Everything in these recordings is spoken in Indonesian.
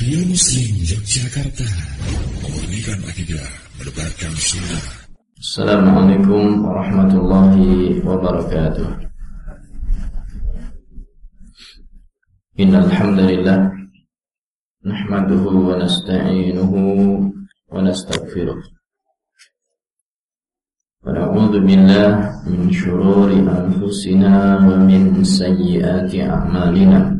Radio Muslim Yogyakarta Memurnikan akidah Mendebarkan sunnah Assalamualaikum warahmatullahi wabarakatuh Innalhamdulillah Nahmaduhu wa nasta'inuhu Wa nasta'gfiruh Wa na'udhu billah Min syururi anfusina Wa min sayyiati a'malina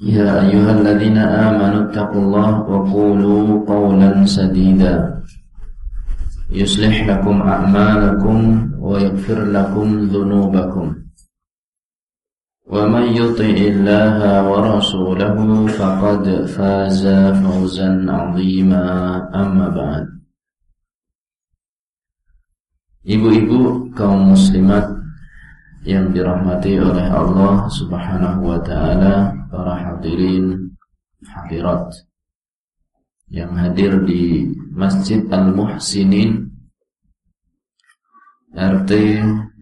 يا أيها الذين آمنوا اتقوا الله وقولوا قولا سديدا يصلح لكم أعمالكم ويغفر لكم ذنوبكم ومن يطع الله ورسوله فقد فاز فوزا عظيما أما بعد Ibu-ibu kaum muslimat yang dirahmati oleh Allah Subhanahu wa taala, para hadirin hadirat yang hadir di Masjid Al-Muhsinin RT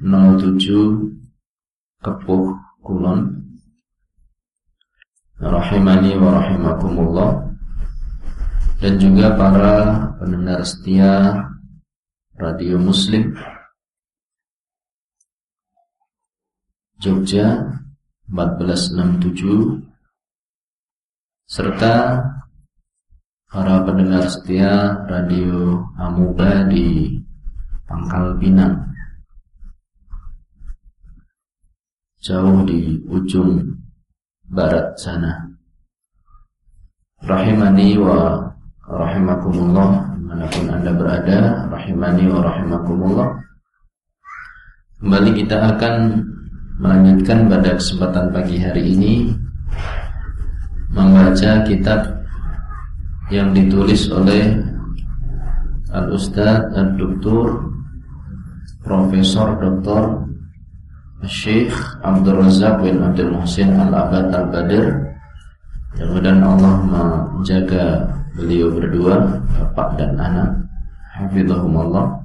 07 Kepuh Kulon. Rahimani wa rahimakumullah. Dan juga para pendengar setia Radio Muslim. Jogja 1467 serta para pendengar setia Radio Amuba di Pangkal Pinang. Jauh di ujung barat sana. Rahimani wa rahimakumullah di mana pun anda berada rahimani wa rahimakumullah. Kembali kita akan melanjutkan pada kesempatan pagi hari ini membaca kitab yang ditulis oleh Al-Ustadz Al-Doktor Profesor Dr. Syekh Abdul Razak bin Abdul Muhsin Al-Abad Al-Badir Mudah-mudahan Allah menjaga beliau berdua Bapak dan anak Hafizahumullah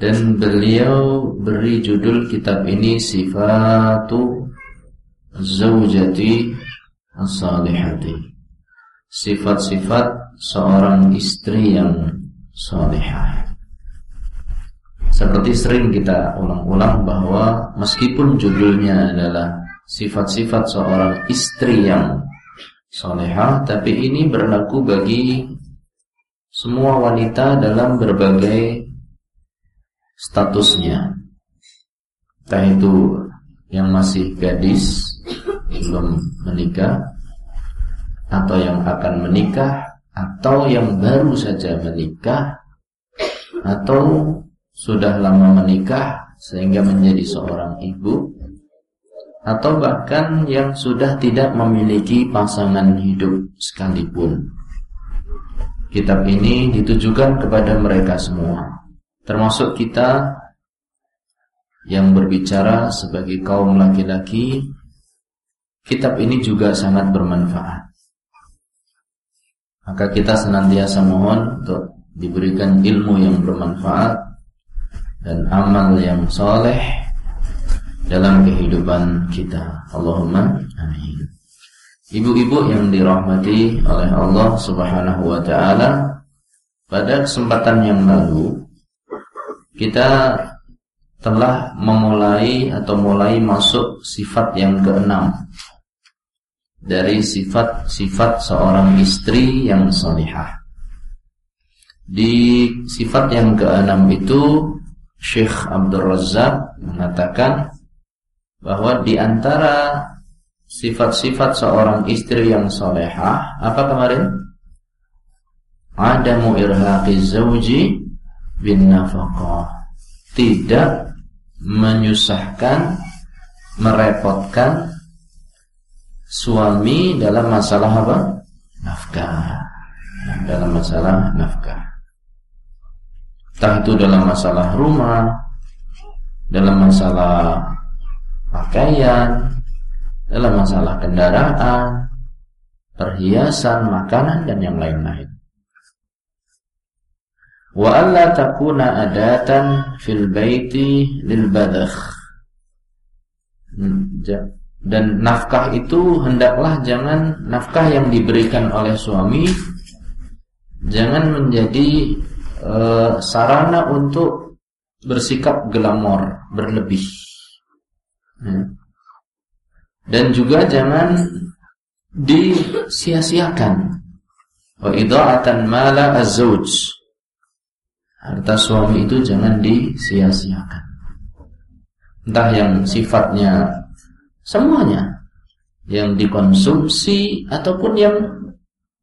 dan beliau beri judul kitab ini Sifatu Zawjati As-Salihati. Sifat-sifat seorang istri yang salihah. Seperti sering kita ulang-ulang bahwa Meskipun judulnya adalah Sifat-sifat seorang istri yang salihah Tapi ini berlaku bagi Semua wanita dalam berbagai statusnya. Entah itu yang masih gadis belum menikah atau yang akan menikah atau yang baru saja menikah atau sudah lama menikah sehingga menjadi seorang ibu atau bahkan yang sudah tidak memiliki pasangan hidup sekalipun. Kitab ini ditujukan kepada mereka semua termasuk kita yang berbicara sebagai kaum laki-laki kitab ini juga sangat bermanfaat. Maka kita senantiasa mohon untuk diberikan ilmu yang bermanfaat dan amal yang soleh dalam kehidupan kita. Allahumma amin. Ibu-ibu yang dirahmati oleh Allah Subhanahu wa taala pada kesempatan yang lalu kita telah memulai atau mulai masuk sifat yang keenam dari sifat-sifat seorang istri yang salihah. Di sifat yang keenam itu Syekh Abdul Razak mengatakan bahwa di antara sifat-sifat seorang istri yang salihah apa kemarin? Adamu irhaqi zawji bin nafaqah tidak menyusahkan merepotkan suami dalam masalah apa? Nafkah. Dalam masalah nafkah. Entah itu dalam masalah rumah, dalam masalah pakaian, dalam masalah kendaraan, perhiasan, makanan dan yang lain-lain. Wa alla takuna adatan fil baiti lil badakh. Hmm, dan nafkah itu hendaklah jangan nafkah yang diberikan oleh suami jangan menjadi e, sarana untuk bersikap glamor, berlebih. Ya. Dan juga jangan disia-siakan. Wa idha'atan mala az-zawj. Harta suami itu jangan disia-siakan. Entah yang sifatnya semuanya. Yang dikonsumsi ataupun yang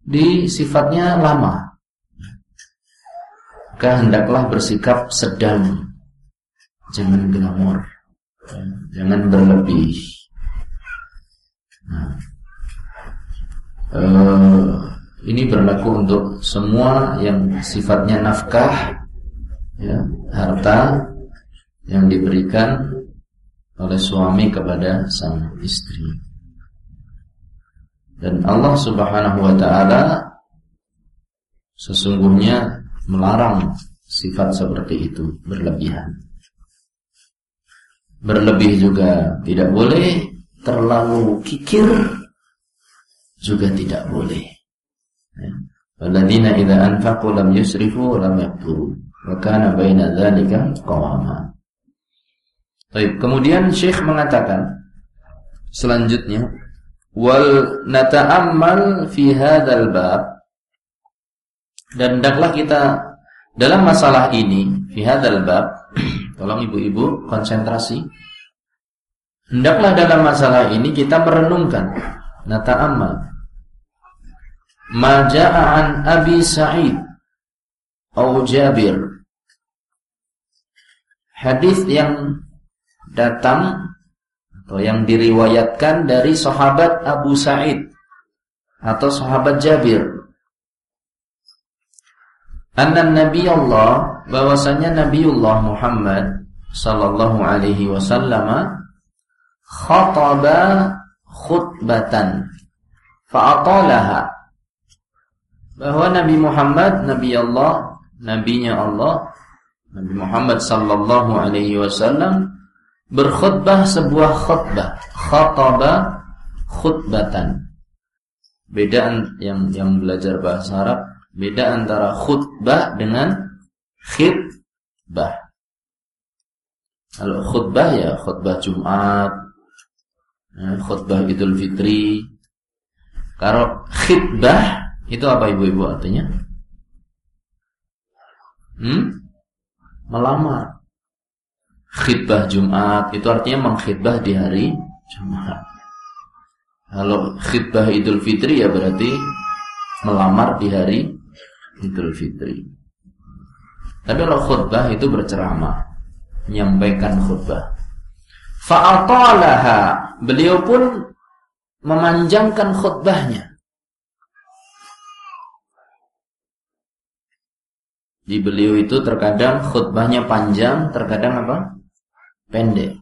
di sifatnya lama. Maka hendaklah bersikap sedang. Jangan glamor. Jangan berlebih. Nah, uh, ini berlaku untuk semua yang sifatnya nafkah ya, harta yang diberikan oleh suami kepada sang istri dan Allah Subhanahu wa taala sesungguhnya melarang sifat seperti itu berlebihan. Berlebih juga tidak boleh, terlalu kikir juga tidak boleh. Ya. Walladzina idza anfaqu lam yusrifu lam yaqturu wa kana baina dzalika qawama. Baik, kemudian Syekh mengatakan selanjutnya wal nata'ammal fi hadzal bab. Dan hendaklah kita dalam masalah ini fi hadzal bab tolong ibu-ibu konsentrasi. Hendaklah dalam masalah ini kita merenungkan nata'ammal. Ma ja'a an Abi Sa'id atau Jabir. Hadis yang datang atau yang diriwayatkan dari sahabat Abu Sa'id atau sahabat Jabir. Anna Nabi Allah bahwasanya Nabiullah Muhammad sallallahu alaihi wasallam khataba khutbatan fa'atalaha. Bahwa Nabi Muhammad Nabi Allah nabinya Allah Nabi Muhammad sallallahu alaihi wasallam berkhutbah sebuah khutbah khataba khutbatan beda yang yang belajar bahasa Arab Beda antara khutbah dengan khidbah. Kalau khutbah ya khutbah Jumat, ya, khutbah Idul Fitri. Kalau khidbah itu apa ibu-ibu artinya? Hmm? Melamar. Khidbah Jumat itu artinya mengkhidbah di hari Jumat. Kalau khidbah Idul Fitri ya berarti melamar di hari Idul Fitri. Tapi kalau khutbah itu berceramah, menyampaikan khutbah. Fa'atalaha, beliau pun memanjangkan khutbahnya. Di beliau itu terkadang khutbahnya panjang, terkadang apa? Pendek.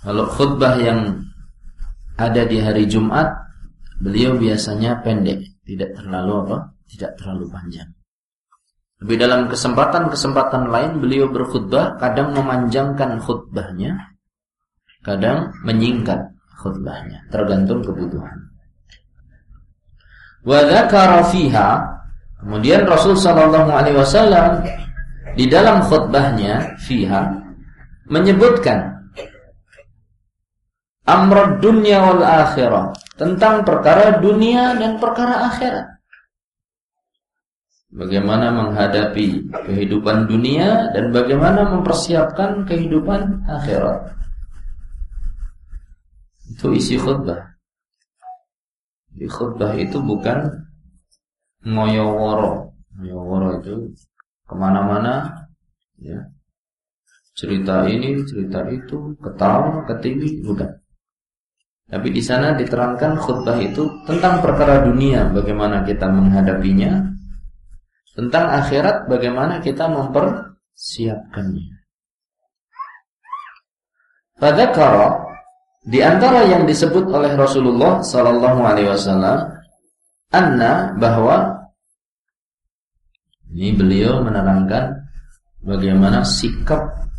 Kalau khutbah yang ada di hari Jumat, beliau biasanya pendek tidak terlalu apa? Tidak terlalu panjang. Lebih dalam kesempatan-kesempatan lain beliau berkhutbah kadang memanjangkan khutbahnya, kadang menyingkat khutbahnya, tergantung kebutuhan. Wa dzakara kemudian Rasul sallallahu alaihi wasallam di dalam khutbahnya fiha menyebutkan amrad dunya wal akhirah tentang perkara dunia dan perkara akhirat. Bagaimana menghadapi kehidupan dunia dan bagaimana mempersiapkan kehidupan akhirat. Itu isi khutbah. Di khutbah itu bukan ngoyoworo. Ngoyoworo itu ke mana-mana, ya. Cerita ini, cerita itu, ketawa, ketiwi, bukan. Tapi di sana diterangkan khutbah itu tentang perkara dunia, bagaimana kita menghadapinya, tentang akhirat, bagaimana kita mempersiapkannya. Pada karo di antara yang disebut oleh Rasulullah Sallallahu Alaihi Wasallam, anna bahwa ini beliau menerangkan bagaimana sikap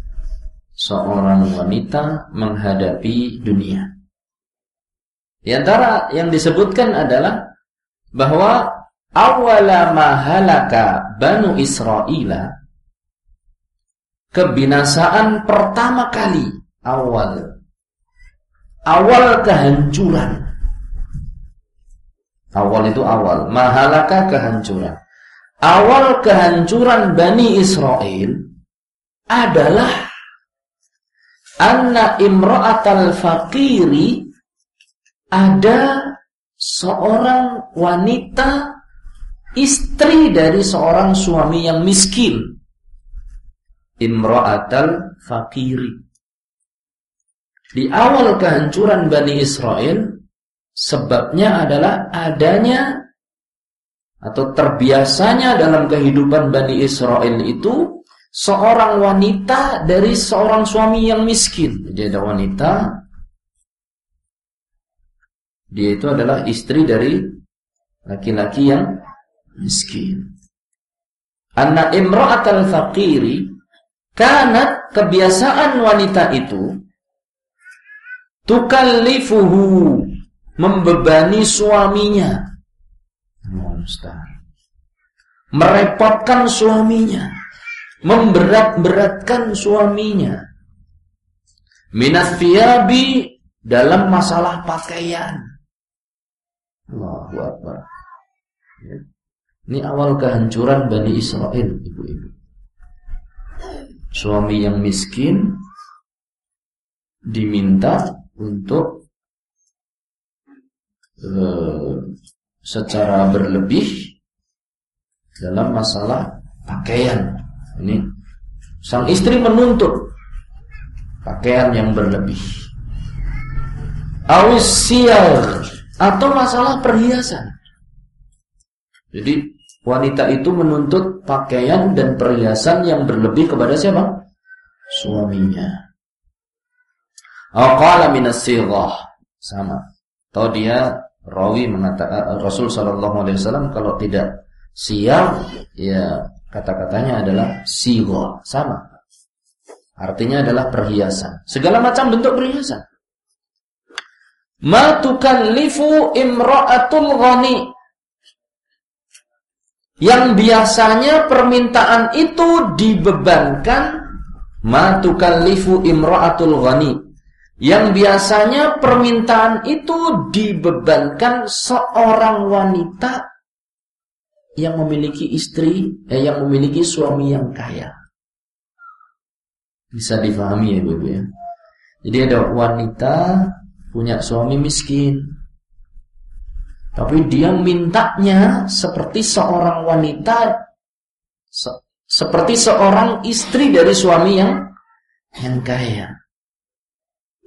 seorang wanita menghadapi dunia. Di antara yang disebutkan adalah bahwa awala mahalaka banu Israel kebinasaan pertama kali awal awal kehancuran. Awal itu awal. Mahalaka kehancuran awal kehancuran Bani Israel adalah anna imra'atal faqiri ada seorang wanita istri dari seorang suami yang miskin. Imra'atal fakiri. Di awal kehancuran Bani Israel, sebabnya adalah adanya atau terbiasanya dalam kehidupan Bani Israel itu seorang wanita dari seorang suami yang miskin. Jadi ada wanita dia itu adalah istri dari laki-laki yang miskin. Anna imra'atal faqiri kanat kebiasaan wanita itu tukallifuhu membebani suaminya. Merepotkan suaminya, memberat-beratkan suaminya. Minat dalam masalah pakaian. Allahu Akbar. Ya. Ini awal kehancuran Bani Israel, ibu-ibu. Suami yang miskin diminta untuk uh, secara berlebih dalam masalah pakaian. Ini sang istri menuntut pakaian yang berlebih. Awis atau masalah perhiasan. Jadi wanita itu menuntut pakaian dan perhiasan yang berlebih kepada siapa? Suaminya. Aqala minas sama. Atau dia rawi mengatakan Rasul sallallahu alaihi wasallam kalau tidak siang ya kata-katanya adalah sighah, sama. Artinya adalah perhiasan. Segala macam bentuk perhiasan. Ma tukallifu imra'atul ghani. Yang biasanya permintaan itu dibebankan ma tukallifu imra'atul ghani. Yang biasanya permintaan itu dibebankan seorang wanita yang memiliki istri, eh, yang memiliki suami yang kaya. Bisa difahami ya Ibu ya. Jadi ada wanita punya suami miskin. Tapi dia mintanya seperti seorang wanita se seperti seorang istri dari suami yang yang kaya.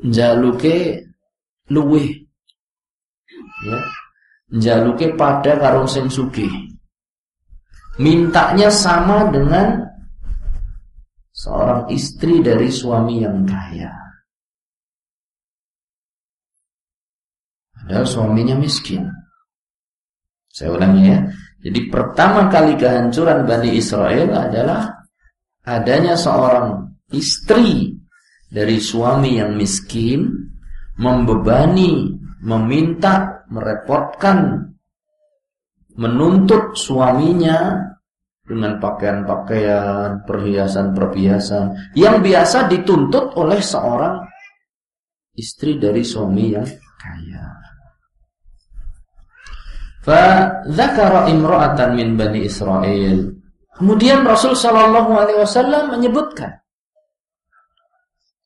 Jaluke luwe. Ya. Jaluke pada karung sing sugih. Mintanya sama dengan seorang istri dari suami yang kaya. Padahal suaminya miskin. Saya ulangi ya. Jadi pertama kali kehancuran Bani Israel adalah adanya seorang istri dari suami yang miskin membebani, meminta, merepotkan, menuntut suaminya dengan pakaian-pakaian, perhiasan-perhiasan yang biasa dituntut oleh seorang istri dari suami yang kaya. Fadzakara imra'atan min Bani Israel. Kemudian Rasul Shallallahu alaihi wasallam menyebutkan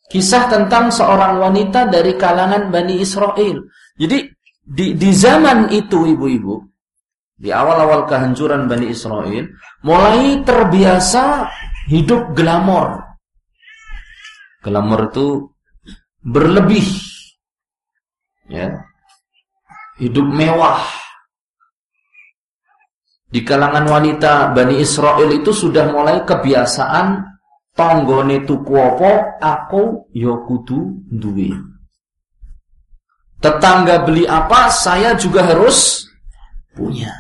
kisah tentang seorang wanita dari kalangan Bani Israel. Jadi di, di zaman itu ibu-ibu, di awal-awal kehancuran Bani Israel, mulai terbiasa hidup glamor. Glamor itu berlebih. ya. Hidup mewah. Di kalangan wanita Bani Israel itu sudah mulai kebiasaan tanggone tuku apa aku ya kudu duwe. Tetangga beli apa saya juga harus punya.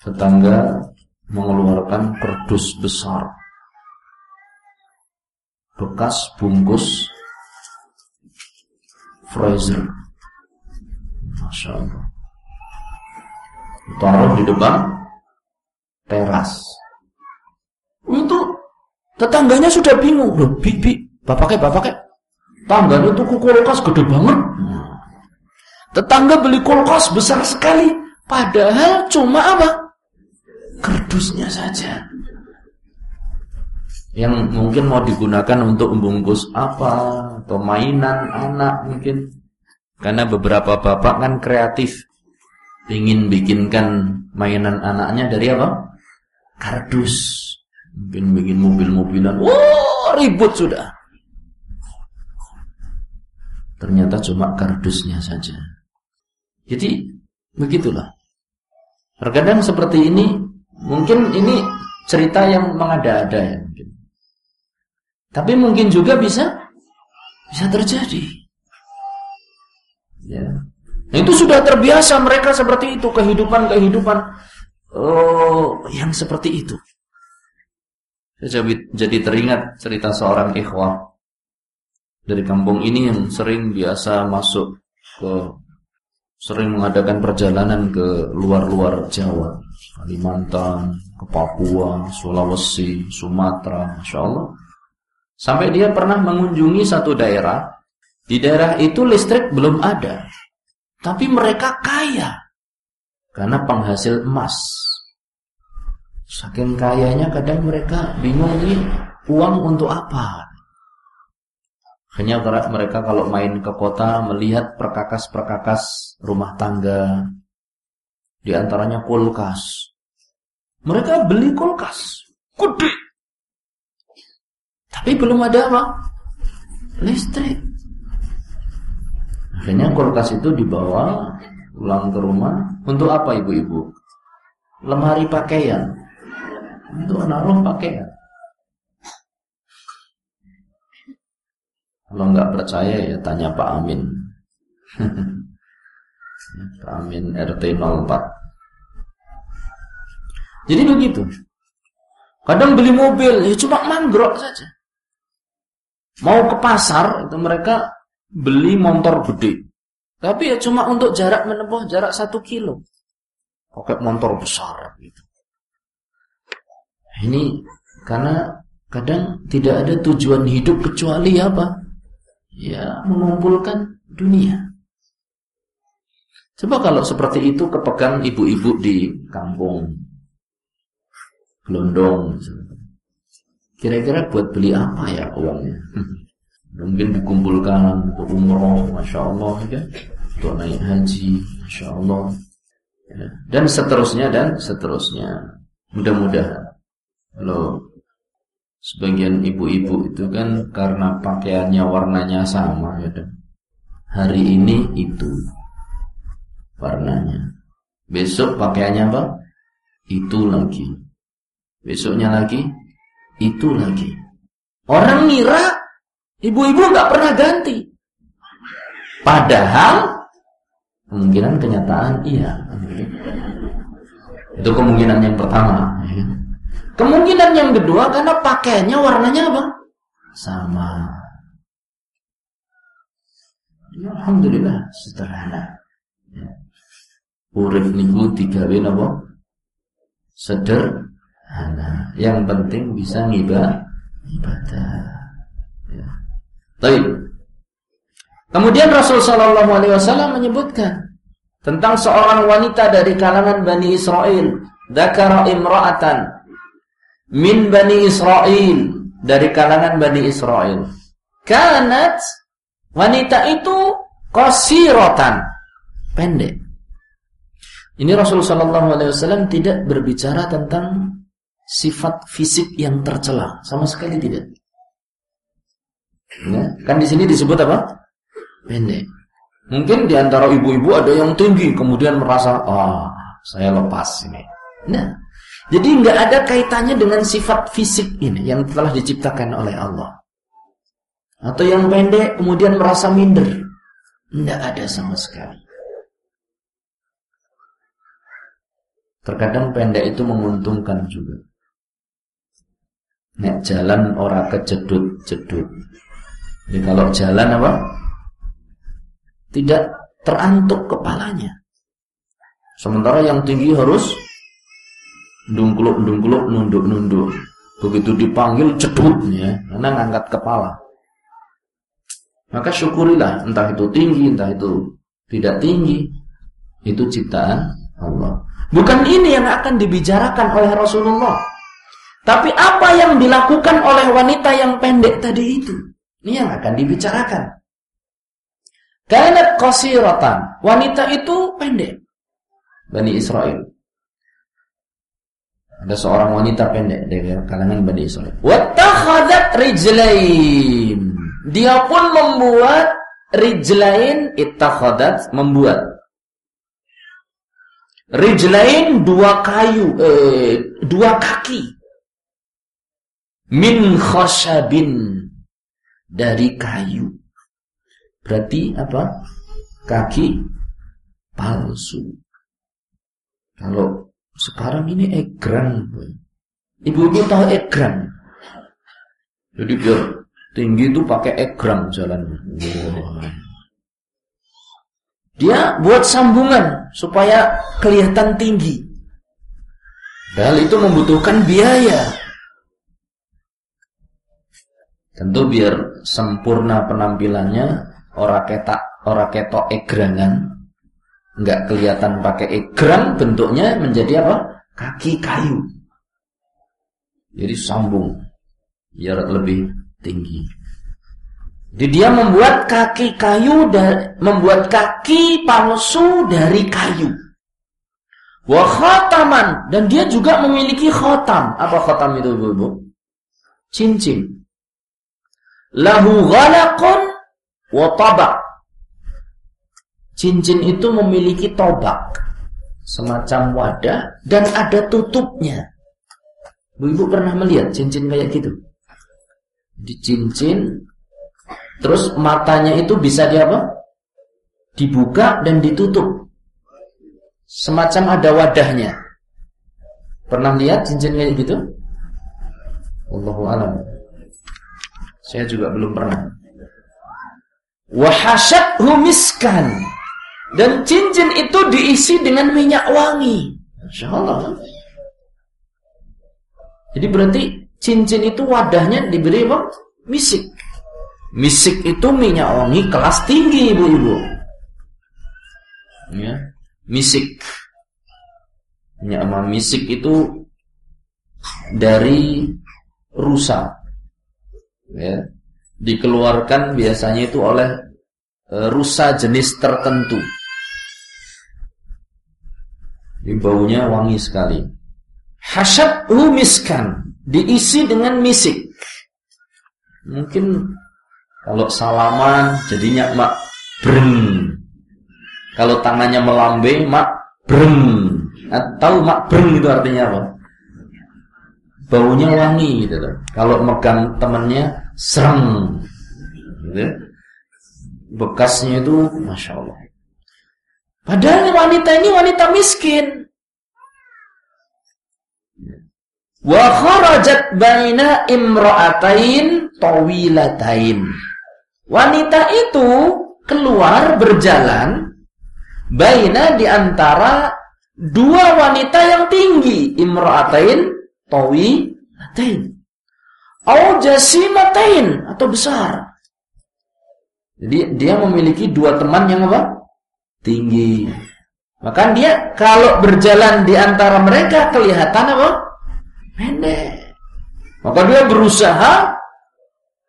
Tetangga mengeluarkan kerdus besar bekas bungkus freezer. Masya Allah. Taruh di depan teras. Itu tetangganya sudah bingung. Loh, bi, bi, bapaknya, bapaknya. Tangganya itu kulkas gede banget. Tetangga beli kulkas besar sekali. Padahal cuma apa? Kerdusnya saja yang mungkin mau digunakan untuk membungkus apa atau mainan anak mungkin karena beberapa bapak kan kreatif ingin bikinkan mainan anaknya dari apa? Kardus. Mungkin bikin mobil-mobilan. Wah ribut sudah. Ternyata cuma kardusnya saja. Jadi begitulah. Terkadang seperti ini mungkin ini cerita yang mengada-ada ya tapi mungkin juga bisa bisa terjadi. Ya. Itu sudah terbiasa mereka seperti itu kehidupan-kehidupan oh, yang seperti itu. Jadi teringat cerita seorang ikhwah dari kampung ini yang sering biasa masuk ke sering mengadakan perjalanan ke luar-luar Jawa, Kalimantan, ke Papua, Sulawesi, Sumatera, Masya Allah. Sampai dia pernah mengunjungi satu daerah. Di daerah itu listrik belum ada. Tapi mereka kaya. Karena penghasil emas. Saking kayanya kadang mereka bingung nih uang untuk apa. Hanya mereka kalau main ke kota melihat perkakas-perkakas rumah tangga. Di antaranya kulkas. Mereka beli kulkas. Gede tapi belum ada apa? Listrik. Akhirnya kulkas itu dibawa pulang ke rumah. Untuk apa ibu-ibu? Lemari pakaian. Untuk naruh pakaian. Kalau nggak percaya ya tanya Pak Amin. Pak Amin RT 04. Jadi begitu. Kadang beli mobil ya cuma manggrok saja. Mau ke pasar itu mereka beli motor gede. Tapi ya cuma untuk jarak menempuh jarak satu kilo. Pakai motor besar gitu. Ini karena kadang tidak ada tujuan hidup kecuali apa? Ya mengumpulkan dunia. Coba kalau seperti itu kepegang ibu-ibu di kampung Gelondong Kira-kira buat beli apa ya uangnya? Mungkin dikumpulkan untuk umroh, masya Allah, ya. Untuk naik haji, masya Allah. Ya. Dan seterusnya dan seterusnya. Mudah-mudahan kalau sebagian ibu-ibu itu kan karena pakaiannya warnanya sama, ya. Hari ini itu warnanya. Besok pakaiannya apa? Itu lagi. Besoknya lagi itu lagi. Orang ngira ibu-ibu nggak pernah ganti. Padahal kemungkinan kenyataan iya. Itu kemungkinan yang pertama. Kemungkinan yang kedua karena pakaiannya warnanya apa? Sama. Ya, Alhamdulillah sederhana. Ya. Urif niku tiga apa? Seder Nah, yang penting bisa ngibadah. ibadah. Ya. Baik. Kemudian Rasul Shallallahu Alaihi Wasallam menyebutkan tentang seorang wanita dari kalangan Bani Israel, Dakara imra'atan min Bani Israel dari kalangan Bani Israel. Kanat wanita itu kosirotan pendek. Ini Rasul Shallallahu Alaihi Wasallam tidak berbicara tentang sifat fisik yang tercela sama sekali tidak. Ya, kan di sini disebut apa? Pendek. Mungkin di antara ibu-ibu ada yang tinggi kemudian merasa, "Ah, oh, saya lepas ini." Nah, jadi nggak ada kaitannya dengan sifat fisik ini yang telah diciptakan oleh Allah. Atau yang pendek kemudian merasa minder. Nggak ada sama sekali. Terkadang pendek itu menguntungkan juga. Nek jalan ora kejedut-jedut. Jadi kalau jalan apa? Tidak terantuk kepalanya. Sementara yang tinggi harus dungkluk-dungkluk, nunduk-nunduk. Begitu dipanggil cedutnya, karena ngangkat kepala. Maka syukurilah, entah itu tinggi, entah itu tidak tinggi. Itu ciptaan Allah. Bukan ini yang akan dibicarakan oleh Rasulullah. Tapi apa yang dilakukan oleh wanita yang pendek tadi itu. Ini yang akan dibicarakan. Kanat qasiratan. Wanita itu pendek. Bani Israel. Ada seorang wanita pendek dari kalangan Bani Israel. Wattakhadat rijlain. Dia pun membuat rijlain ittakhadat membuat. Rijlain dua kayu, eh, dua kaki. Min khashabin dari kayu. Berarti apa? Kaki palsu. Kalau sekarang ini egrang. Ibu-ibu tahu egrang. Jadi biar tinggi itu pakai egrang jalan. Wow. Dia buat sambungan supaya kelihatan tinggi. Padahal itu membutuhkan biaya. Tentu biar sempurna penampilannya, ora ketak, ora ketok egrangan, nggak kelihatan pakai egrang bentuknya menjadi apa? Kaki kayu. Jadi sambung biar lebih tinggi. Jadi dia membuat kaki kayu dan membuat kaki palsu dari kayu. Wa khataman dan dia juga memiliki khatam apa khatam itu ibu cincin lahu ghalaqun wa tabak Cincin itu memiliki tobak Semacam wadah Dan ada tutupnya Bu-ibu pernah melihat cincin kayak gitu Di cincin Terus matanya itu bisa di apa? Dibuka dan ditutup Semacam ada wadahnya Pernah lihat cincin kayak gitu? Allahu alam. Saya juga belum pernah. Wahasathu miskan dan cincin itu diisi dengan minyak wangi. Masya Allah. Jadi berarti cincin itu wadahnya diberi apa? Misik. Misik itu minyak wangi kelas tinggi ibu-ibu. Ya, misik. Minyak wangi misik itu dari rusa. Ya, dikeluarkan biasanya itu oleh e, rusa jenis tertentu. Ini baunya wangi sekali. Hasyab miskan. Diisi dengan misik. Mungkin kalau salaman jadinya mak breng. Kalau tangannya melambe mak breng. Tahu mak breng itu artinya apa? Baunya wangi gitu loh. Kalau megang temannya serem. Gitu. Bekasnya itu Masya Allah Padahal wanita ini wanita miskin. Wa kharajat baina imra'atain tawilatain. Wanita itu keluar berjalan baina di antara dua wanita yang tinggi, imra'atain tawilatain. Au jasimatain atau besar. Jadi dia memiliki dua teman yang apa? tinggi. Maka dia kalau berjalan di antara mereka kelihatan apa? Pendek. Maka dia berusaha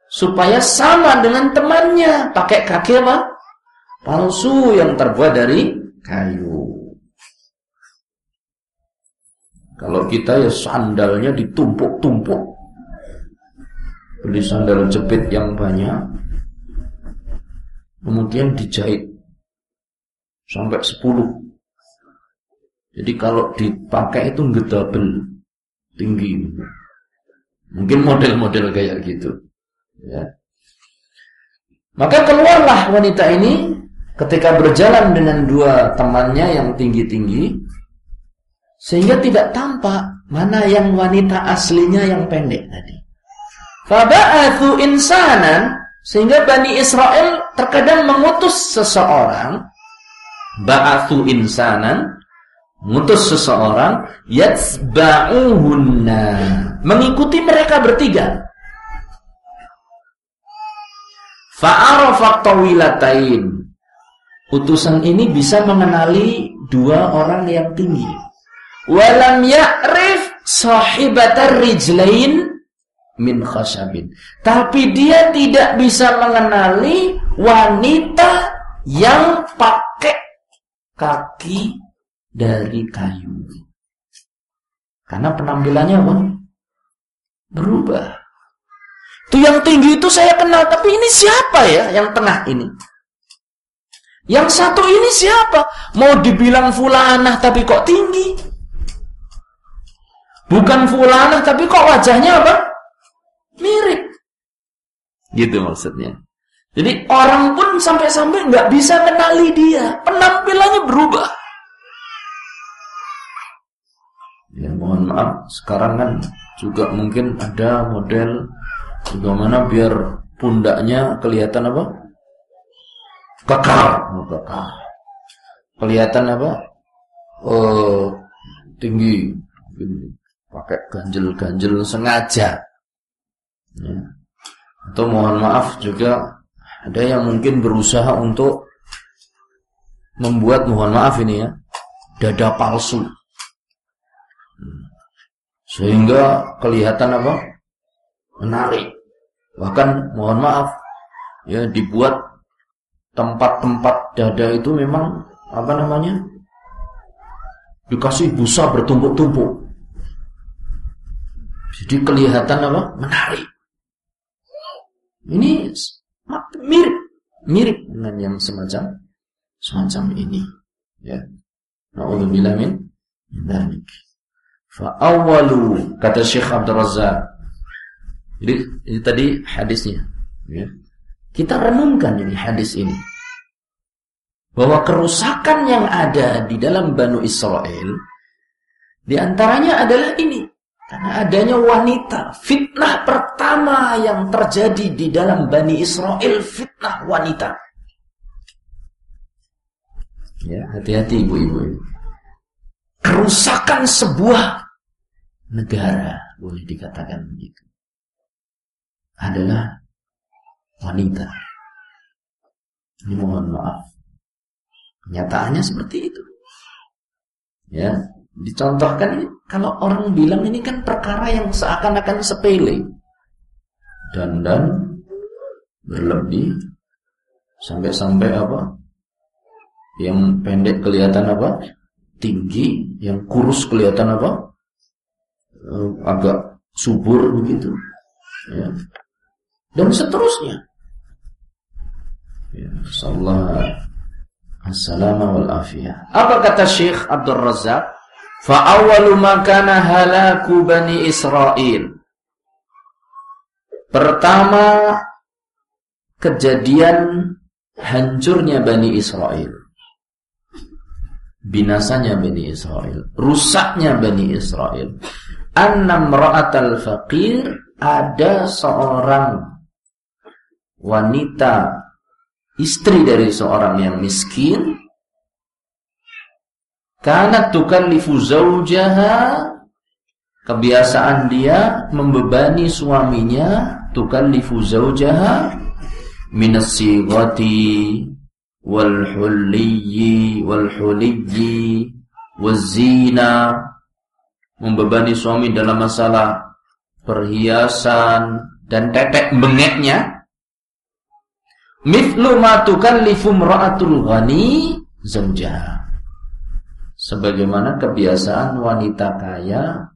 supaya sama dengan temannya, pakai kaki apa? Palsu yang terbuat dari kayu. Kalau kita ya sandalnya ditumpuk-tumpuk. beli sandal jepit yang banyak, kemudian dijahit sampai 10. Jadi kalau dipakai itu ngedouble tinggi. Mungkin model-model kayak gitu. Ya. Maka keluarlah wanita ini ketika berjalan dengan dua temannya yang tinggi-tinggi sehingga tidak tampak mana yang wanita aslinya yang pendek tadi. Faba'athu insanan sehingga Bani Israel terkadang mengutus seseorang ba'athu insanan mengutus seseorang yatsba'uhunna. Mengikuti mereka bertiga. Fa'arafa tawilatain utusan ini bisa mengenali dua orang yang tinggi walam ya'rif sahibatar rijlain min khasabin. Tapi dia tidak bisa mengenali wanita yang pakai kaki dari kayu. Karena penampilannya pun berubah. Itu yang tinggi itu saya kenal, tapi ini siapa ya yang tengah ini? Yang satu ini siapa? Mau dibilang fulanah tapi kok tinggi? Bukan fulanah tapi kok wajahnya apa? Mirip. Gitu maksudnya. Jadi orang pun sampai-sampai nggak bisa kenali dia. Penampilannya berubah. Ya mohon maaf, sekarang kan juga mungkin ada model bagaimana biar pundaknya kelihatan apa? Kekar, oh, kekar. Kelihatan apa? Oh, tinggi. Pakai ganjel-ganjel sengaja. Ya. Atau mohon maaf juga ada yang mungkin berusaha untuk membuat mohon maaf ini ya dada palsu. Sehingga kelihatan apa? Menarik. Bahkan mohon maaf ya dibuat tempat-tempat dada itu memang apa namanya? Dikasih busa bertumpuk-tumpuk jadi kelihatan apa menarik ini mirip mirip dengan yang semacam semacam ini. Ya. Nauzubillah min dzalik. Fa awwalu kata Syekh Abdul Razzaq. Jadi ini tadi hadisnya, ya. Kita renungkan ini hadis ini. Bahwa kerusakan yang ada di dalam Banu Israel di antaranya adalah ini karena adanya wanita, fitnah pertama yang terjadi di dalam Bani Israel, fitnah wanita. Ya, hati-hati ibu-ibu. Kerusakan sebuah negara, boleh dikatakan begitu. Adalah wanita. Ini mohon maaf. Kenyataannya seperti itu. Ya, Dicontohkan ini kalau orang bilang ini kan perkara yang seakan-akan sepele. Dan berlebih sampai-sampai apa? Yang pendek kelihatan apa? Tinggi, yang kurus kelihatan apa? Eh, agak subur begitu. Ya. Dan seterusnya. Ya, Assalamualaikum wal afiyah. Apa kata Syekh Abdul Razak? Fa'awalu makana halaku Bani Israel. Pertama kejadian hancurnya Bani Israel. Binasanya Bani Israel. Rusaknya Bani Israel. Annam ra'atal faqir ada seorang wanita istri dari seorang yang miskin karena tukallifu zaujaha kebiasaan dia membebani suaminya tukallifu zaujaha minas sigati wal huliyyi wal wazina membebani suami dalam masalah perhiasan dan tetek bengeknya. Mithlu ma tukallifu imra'atul ghani zaujaha sebagaimana kebiasaan wanita kaya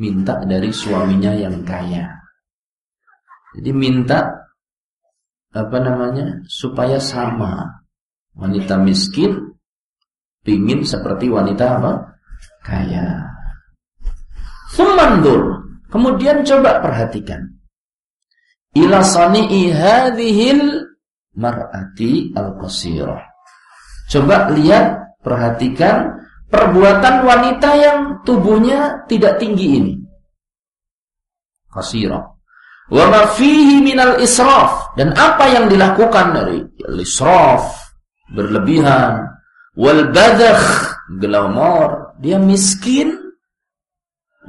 minta dari suaminya yang kaya. Jadi minta apa namanya supaya sama wanita miskin pingin seperti wanita apa kaya. Sumandur. Kemudian coba perhatikan. Ila sani'i hadhil mar'ati al-qasirah. Coba lihat, perhatikan perbuatan wanita yang tubuhnya tidak tinggi ini. Qasirah. Wa ma fihi minal israf dan apa yang dilakukan dari israf berlebihan wal badakh glamor dia miskin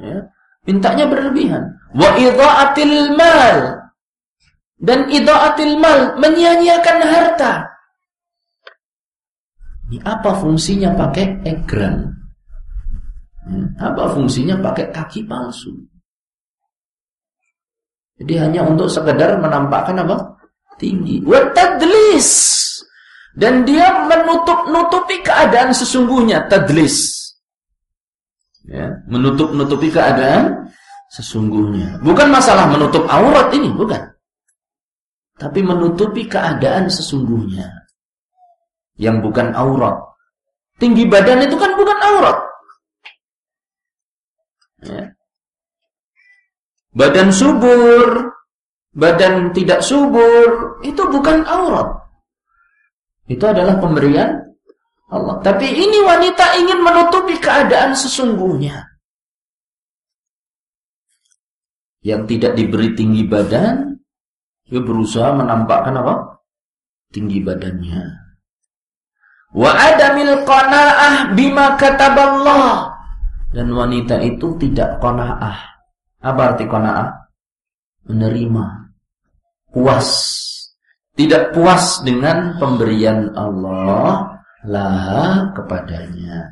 ya mintanya berlebihan wa idha'atil mal dan idha'atil mal menyia-nyiakan harta apa fungsinya pakai ekran ya, apa fungsinya pakai kaki palsu jadi hanya untuk sekedar menampakkan apa? Tinggi. Watadlis. Dan dia menutup-nutupi keadaan sesungguhnya. Tadlis. Ya, menutup-nutupi keadaan sesungguhnya. Bukan masalah menutup aurat ini, bukan. Tapi menutupi keadaan sesungguhnya. Yang bukan aurat. Tinggi badan itu kan bukan aurat. Ya. Badan subur, badan tidak subur, itu bukan aurat. Itu adalah pemberian Allah. Tapi ini wanita ingin menutupi keadaan sesungguhnya. Yang tidak diberi tinggi badan, dia berusaha menampakkan apa? Tinggi badannya. Wa adamil qanaah bima kataballah. Dan wanita itu tidak qanaah apa arti kona'ah? Menerima. Puas. Tidak puas dengan pemberian Allah lah kepadanya.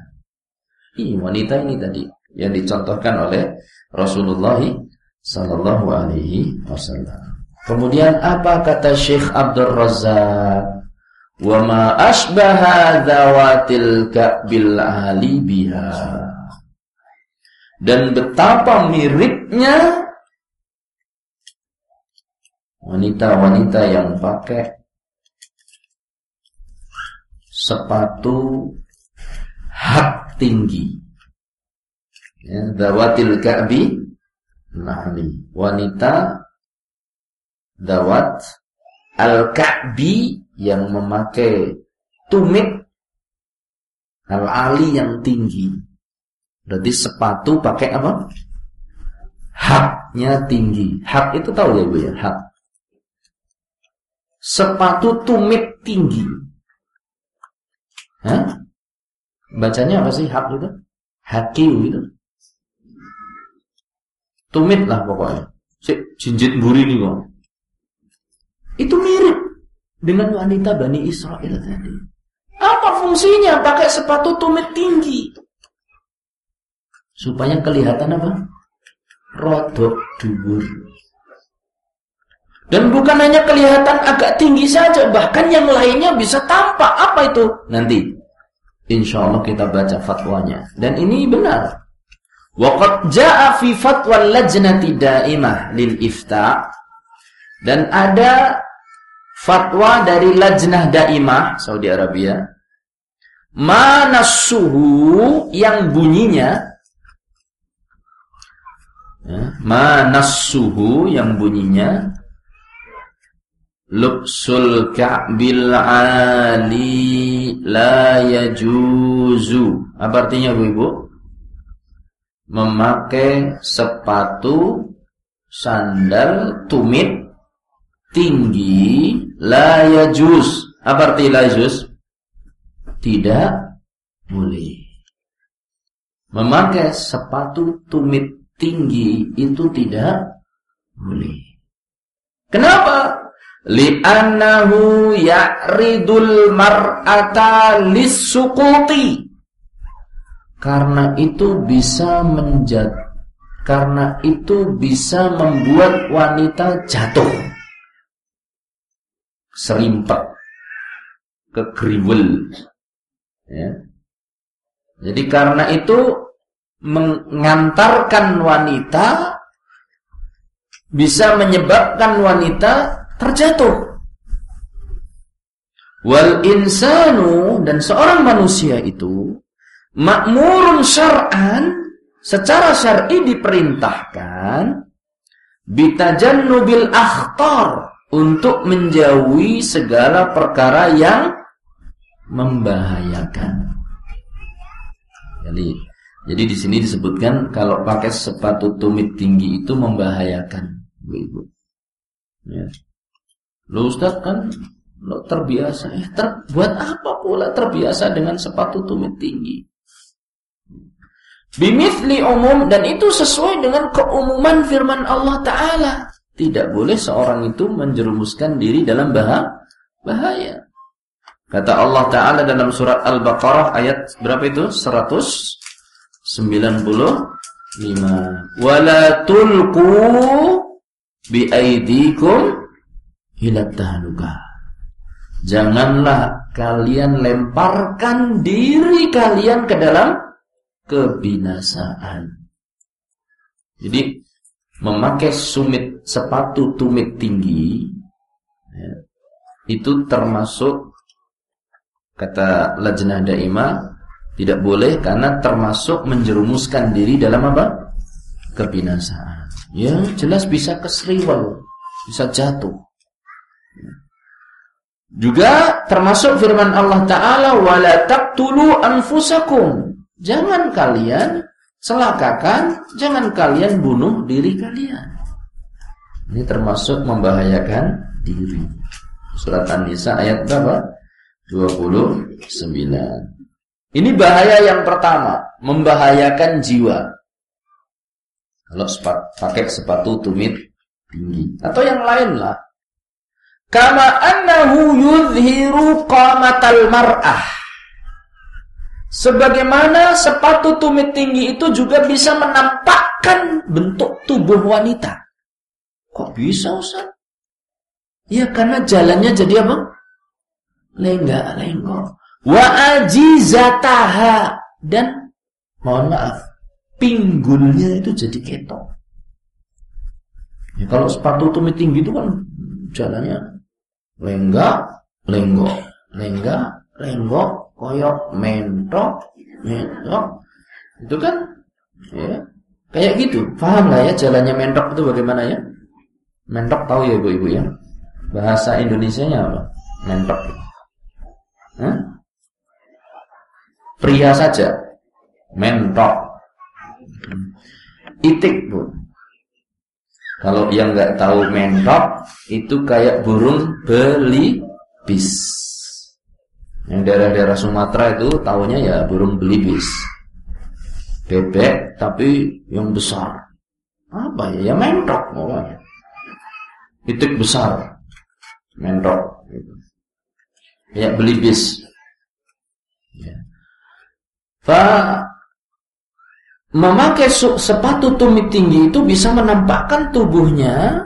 Ini wanita ini tadi yang dicontohkan oleh Rasulullah sallallahu alaihi wasallam. Kemudian apa kata Syekh Abdul Razak? Wa ma asbaha dzawatil ka'bil ali biha. Dan betapa miripnya wanita-wanita yang pakai sepatu hak tinggi. Ya, dawatil ka'bi nahli wanita dawat al-ka'bi yang memakai tumit al-ali yang tinggi Berarti sepatu pakai apa? Haknya tinggi. Hak itu tahu ya Bu ya? Hak. Sepatu tumit tinggi. Hah? Bacanya apa sih hak itu? Hakiu gitu. Tumit lah pokoknya. Si jinjit buri nih kok. Itu mirip dengan wanita Bani Israel tadi. Apa fungsinya pakai sepatu tumit tinggi? supaya kelihatan apa? Rodok dubur. Dan bukan hanya kelihatan agak tinggi saja, bahkan yang lainnya bisa tampak. Apa itu? Nanti, insya Allah kita baca fatwanya. Dan ini benar. Waqad ja'a fi fatwa lajnati da'imah lil ifta. Dan ada fatwa dari lajnah daimah Saudi Arabia. Mana suhu yang bunyinya ya, suhu yang bunyinya lubsul ka'bil ali la yajuzu apa artinya Bu Ibu memakai sepatu sandal tumit tinggi la yajuz apa arti la yajuz tidak boleh memakai sepatu tumit tinggi itu tidak boleh. Kenapa? Li'annahu ya'ridul mar'ata lissuquti. Karena itu bisa menjat karena itu bisa membuat wanita jatuh. Serimpet kegriwel. Ya. Jadi karena itu mengantarkan wanita bisa menyebabkan wanita terjatuh. Wal insanu dan seorang manusia itu makmurun syar'an secara syar'i diperintahkan bitajannubil akhtar untuk menjauhi segala perkara yang membahayakan. Jadi jadi di sini disebutkan kalau pakai sepatu tumit tinggi itu membahayakan, ibu-ibu. Ya. Lo Ustaz kan lo terbiasa. Eh, ter, buat apa pula terbiasa dengan sepatu tumit tinggi? Bimithli umum dan itu sesuai dengan keumuman firman Allah Ta'ala. Tidak boleh seorang itu menjerumuskan diri dalam bahaya. Kata Allah Ta'ala dalam surat Al-Baqarah ayat berapa itu? 195. Wala tulku biaidikum ila tahlukah. Janganlah kalian lemparkan diri kalian ke dalam kebinasaan. Jadi memakai sumit sepatu tumit tinggi ya, itu termasuk kata lajnah daimah tidak boleh karena termasuk menjerumuskan diri dalam apa? kebinasaan. Ya, jelas bisa kesriwal, bisa jatuh. Juga termasuk firman Allah Ta'ala wala taqtulu anfusakum. Jangan kalian celakakan, jangan kalian bunuh diri kalian. Ini termasuk membahayakan diri. Surat An-Nisa ayat berapa? 29. Ini bahaya yang pertama, membahayakan jiwa. Kalau pakai sepatu tumit tinggi atau yang lain lah Kama annahu yudhiru qamatal mar'ah. Sebagaimana sepatu tumit tinggi itu juga bisa menampakkan bentuk tubuh wanita. Kok bisa Ustaz? Ya karena jalannya jadi apa? Lengga, lenggok. Wa ajizataha dan mohon maaf, pinggulnya itu jadi ketok. Ya, kalau sepatu tumit tinggi itu kan jalannya lenggak lenggok lenggak lenggok koyok mentok mentok itu kan ya kayak gitu paham lah ya jalannya mentok itu bagaimana ya mentok tahu ya ibu-ibu ya bahasa Indonesia nya apa mentok Hah? pria saja mentok itik bu kalau yang nggak tahu mentok itu kayak burung belibis. Yang daerah-daerah Sumatera itu tahunya ya burung belibis. Bebek tapi yang besar. Apa ya? Ya mentok pokoknya. Itik besar. Mentok gitu. Kayak belibis. Ya. Fa memakai sepatu tumit tinggi itu bisa menampakkan tubuhnya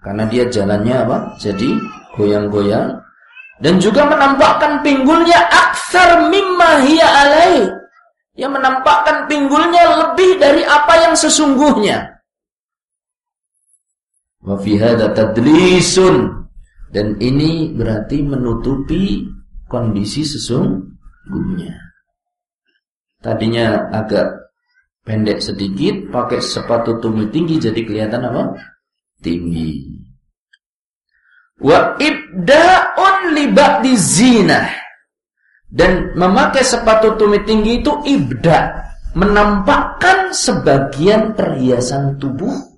karena dia jalannya apa? Jadi goyang-goyang dan juga menampakkan pinggulnya aksar mimma hiya alai. Yang menampakkan pinggulnya lebih dari apa yang sesungguhnya. Wa fi tadlisun dan ini berarti menutupi kondisi sesungguhnya. Tadinya agak pendek sedikit, pakai sepatu tumit tinggi jadi kelihatan apa? Tinggi. Wa ibda'un li ba'di zinah. Dan memakai sepatu tumit tinggi itu ibda, menampakkan sebagian perhiasan tubuh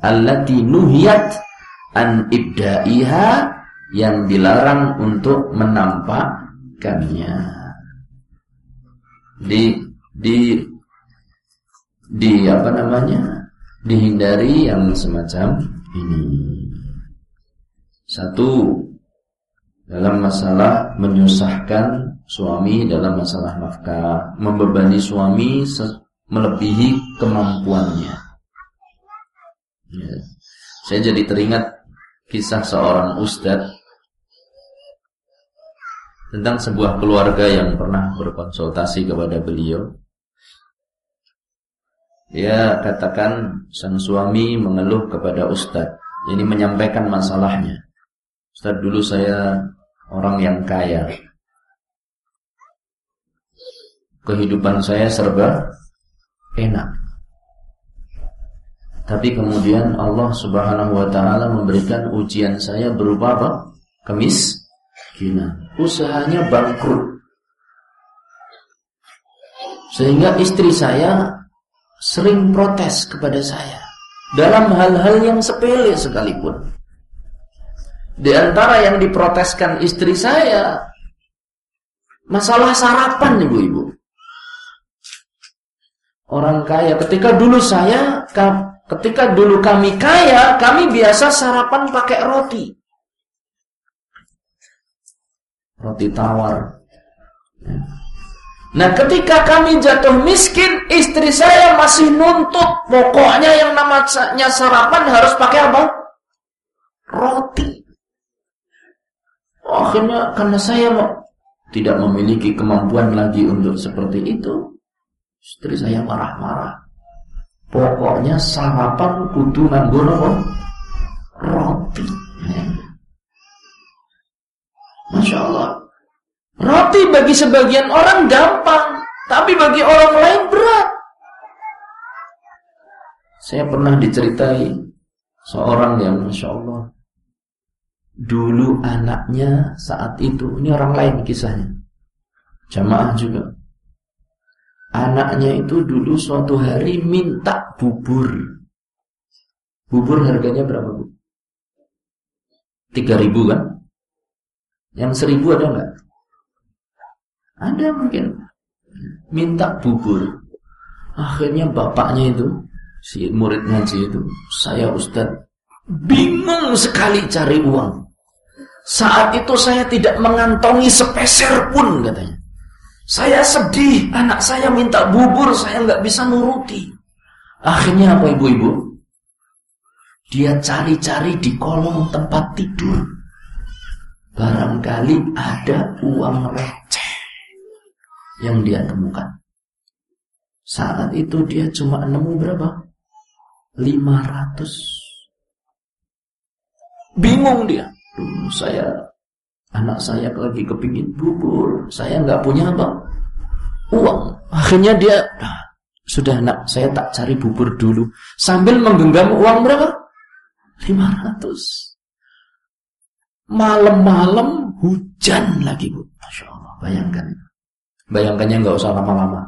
allati nuhiyat an ibda'iha yang dilarang untuk menampakkannya. Di di di apa namanya dihindari yang semacam ini. Satu dalam masalah menyusahkan suami dalam masalah nafkah, membebani suami melebihi kemampuannya. Ya. Saya jadi teringat kisah seorang ustadz tentang sebuah keluarga yang pernah berkonsultasi kepada beliau. Ya katakan sang suami mengeluh kepada Ustadz. Ini menyampaikan masalahnya. Ustadz dulu saya orang yang kaya. Kehidupan saya serba enak Tapi kemudian Allah subhanahu wa ta'ala memberikan ujian saya berupa apa? Kemiskinan Usahanya bangkrut Sehingga istri saya sering protes kepada saya dalam hal-hal yang sepele sekalipun. Di antara yang diproteskan istri saya masalah sarapan ibu-ibu. Orang kaya ketika dulu saya ketika dulu kami kaya, kami biasa sarapan pakai roti. Roti tawar. Nah ketika kami jatuh miskin Istri saya masih nuntut Pokoknya yang namanya sarapan harus pakai apa? Roti Akhirnya karena saya tidak memiliki kemampuan lagi untuk seperti itu Istri saya marah-marah Pokoknya sarapan kudu nganggur apa? Roti Masya Allah Roti bagi sebagian orang gampang, tapi bagi orang lain berat. Saya pernah diceritai seorang yang Masya Allah Dulu anaknya saat itu Ini orang lain kisahnya Jamaah juga Anaknya itu dulu suatu hari minta bubur Bubur harganya berapa bu? Tiga ribu kan? Yang seribu ada nggak? Ada mungkin minta bubur. Akhirnya bapaknya itu si murid ngaji itu, saya Ustaz bingung sekali cari uang. Saat itu saya tidak mengantongi sepeser pun katanya. Saya sedih, anak saya minta bubur, saya nggak bisa nuruti. Akhirnya apa ibu-ibu? Dia cari-cari di kolong tempat tidur. Barangkali ada uang receh yang dia temukan. Saat itu dia cuma nemu berapa? 500. Bingung dia. Dulu saya anak saya lagi kepingin bubur, saya nggak punya apa? Uang. Akhirnya dia nah, sudah nak saya tak cari bubur dulu sambil menggenggam uang berapa? 500. Malam-malam hujan lagi bu, masya Allah. Bayangkan. Bayangkannya nggak usah lama-lama.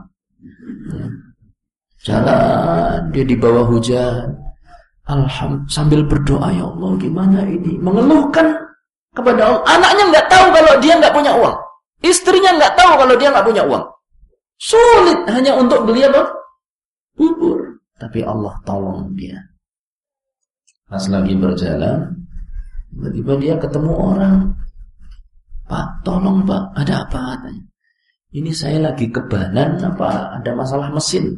Jalan dia di bawah hujan. Alhamdulillah sambil berdoa ya Allah gimana ini mengeluhkan kepada Allah. Anaknya nggak tahu kalau dia nggak punya uang. Istrinya nggak tahu kalau dia nggak punya uang. Sulit hanya untuk beli apa? Bubur. Tapi Allah tolong dia. Pas lagi berjalan, tiba-tiba dia ketemu orang. Pak, tolong pak, ada apa katanya? ini saya lagi kebanan apa ada masalah mesin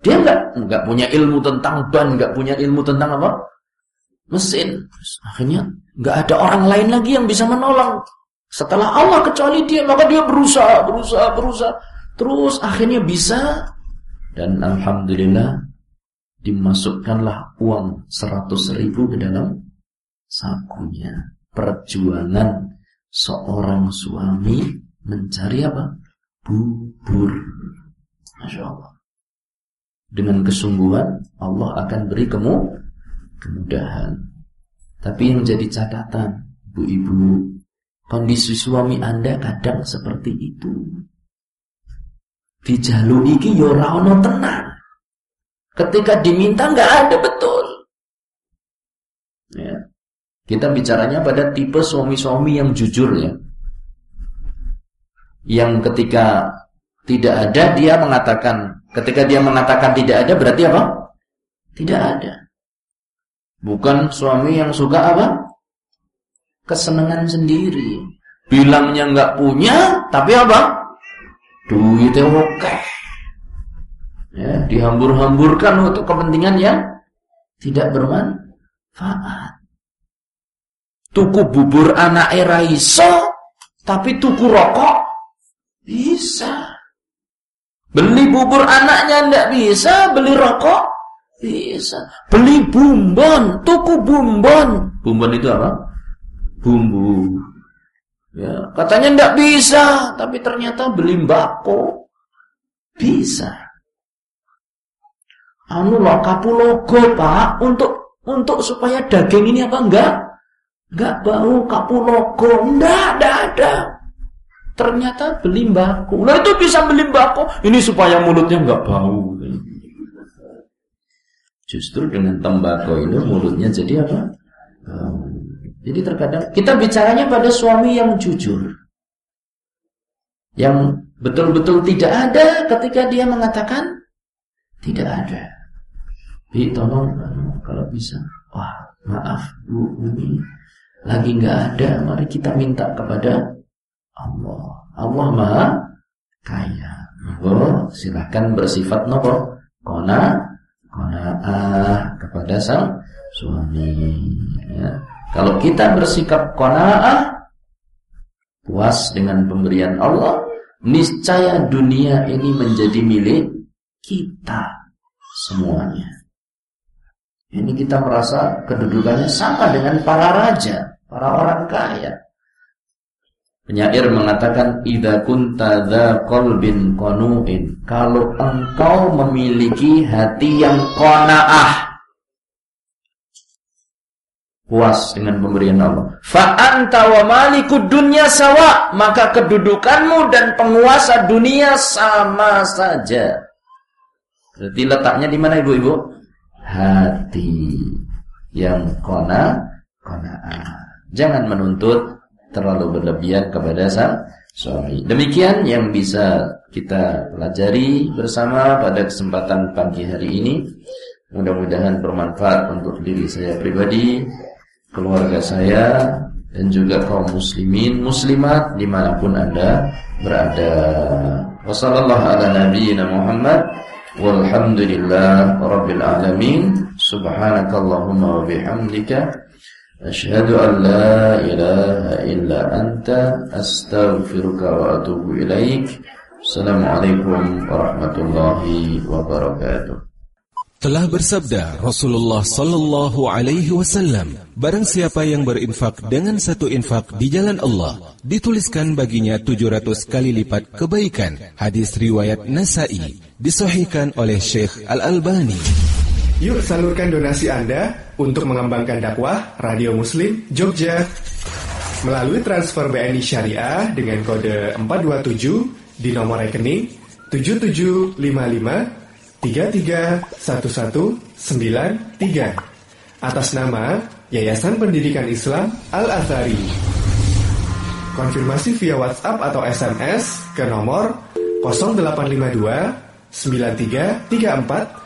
dia nggak nggak punya ilmu tentang ban nggak punya ilmu tentang apa mesin Terus, akhirnya nggak ada orang lain lagi yang bisa menolong setelah Allah kecuali dia maka dia berusaha berusaha berusaha terus akhirnya bisa dan alhamdulillah dimasukkanlah uang seratus ribu ke dalam sakunya perjuangan seorang suami mencari apa? Bubur. Masya Allah. Dengan kesungguhan Allah akan beri kamu kemudahan. Tapi yang jadi catatan, bu ibu, kondisi suami anda kadang seperti itu. Di jalur iki yorauno ya tenang. Ketika diminta nggak ada betul. Ya. Kita bicaranya pada tipe suami-suami yang jujur ya yang ketika tidak ada dia mengatakan ketika dia mengatakan tidak ada berarti apa? Tidak ada. Bukan suami yang suka apa? Kesenangan sendiri. Bilangnya nggak punya, tapi apa? Duitnya oke. Ya, dihambur-hamburkan untuk kepentingan yang tidak bermanfaat. Tuku bubur anak eraiso, tapi tuku rokok bisa. Beli bubur anaknya ndak bisa, beli rokok bisa. Beli bumbon, tuku bumbon. Bumbon itu apa? Bumbu. Ya, katanya ndak bisa, tapi ternyata beli mbako bisa. Anu loh kapulogo pak untuk untuk supaya daging ini apa enggak enggak bau kapulogo enggak enggak ada Ternyata beli mbako. Nah itu bisa beli mbako. Ini supaya mulutnya nggak bau. Justru dengan tembakau itu mulutnya jadi apa? Bau. Jadi terkadang kita bicaranya pada suami yang jujur. Yang betul-betul tidak ada ketika dia mengatakan tidak ada. Bi tolong kalau bisa. Wah, maaf Bu, ini lagi nggak ada. Mari kita minta kepada Allah. Allah Maha Kaya. Oh, silahkan bersifat nopo kona ah kepada sang suami. Ya. Kalau kita bersikap ah puas dengan pemberian Allah, niscaya dunia ini menjadi milik kita semuanya. Ini kita merasa kedudukannya sama dengan para raja, para orang kaya. Penyair mengatakan idza kunta dza qalbin qanu'in. Kalau engkau memiliki hati yang qanaah puas dengan pemberian Allah. Fa anta wa malikud dunya sawa. Maka kedudukanmu dan penguasa dunia sama saja. Berarti letaknya di mana Ibu-ibu? Hati yang qana qanaah jangan menuntut terlalu berlebihan kepada sang suami. Demikian yang bisa kita pelajari bersama pada kesempatan pagi hari ini. Mudah-mudahan bermanfaat untuk diri saya pribadi, keluarga saya, dan juga kaum muslimin, muslimat di mana pun anda berada. Wassalamualaikum Muhammad walhamdulillah rabbil alamin. Subhanakallahumma wa bihamdika أشهد أن لا إله إلا أنت أستغفرك وأتوب إليك السلام عليكم ورحمة الله وبركاته Telah bersabda Rasulullah Sallallahu Alaihi Wasallam, barang siapa yang berinfak dengan satu infak di jalan Allah, dituliskan baginya 700 kali lipat kebaikan. Hadis riwayat Nasai, disahihkan oleh Syekh Al Albani. Yuk salurkan donasi Anda untuk mengembangkan dakwah Radio Muslim Jogja melalui transfer BNI Syariah dengan kode 427 di nomor rekening 7755 331193 atas nama Yayasan Pendidikan Islam Al-Azhari. Konfirmasi via WhatsApp atau SMS ke nomor 0852 9334